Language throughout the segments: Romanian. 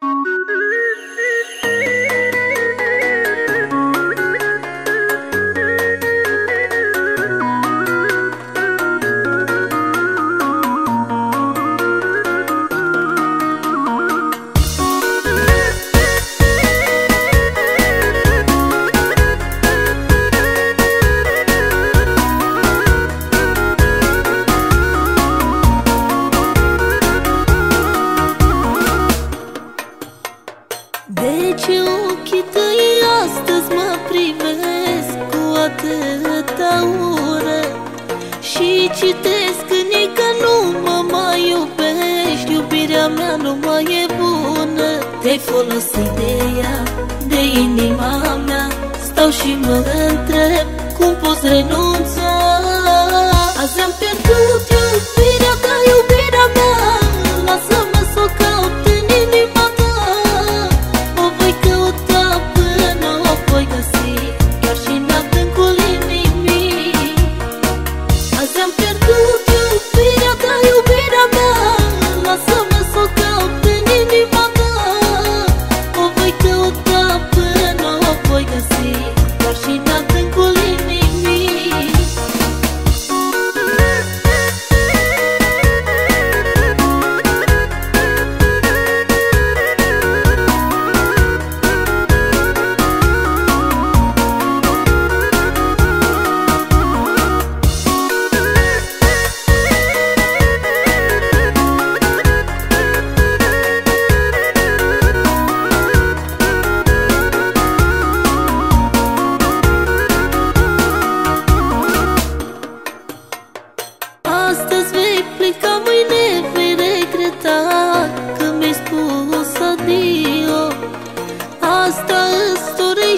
De cu atâta ură Și citesc în ei că nu mă mai iubești Iubirea mea nu mai e bună. Te-ai folosit de ea, de inima mea Stau și mă întreb cum poți renunța. Azi am pierdut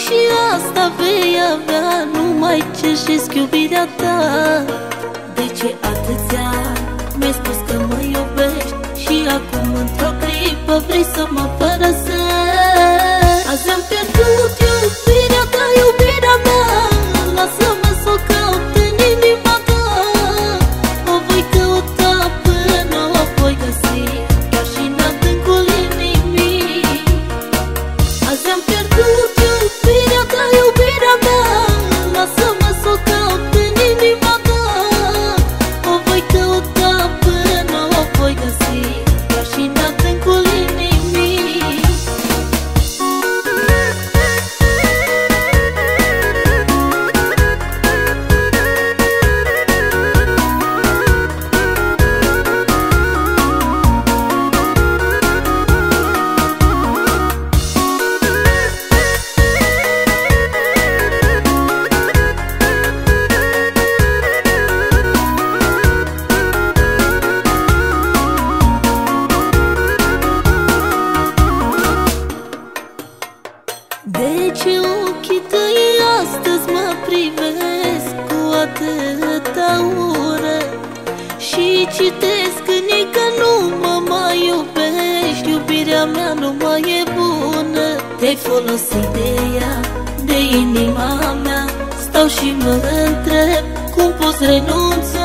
și asta vei avea Nu mai cerșesc iubirea ta. De ce atâția mi-ai spus că mă iubești Și acum într-o clipă vrei să mă părăsești De ce ochii tăi astăzi mă privesc cu atâta ură Și citesc în ei că nu mă mai iubești Iubirea mea nu mai e bună. Te-ai folosit de ea, de inima mea Stau și mă întreb cum poți renunța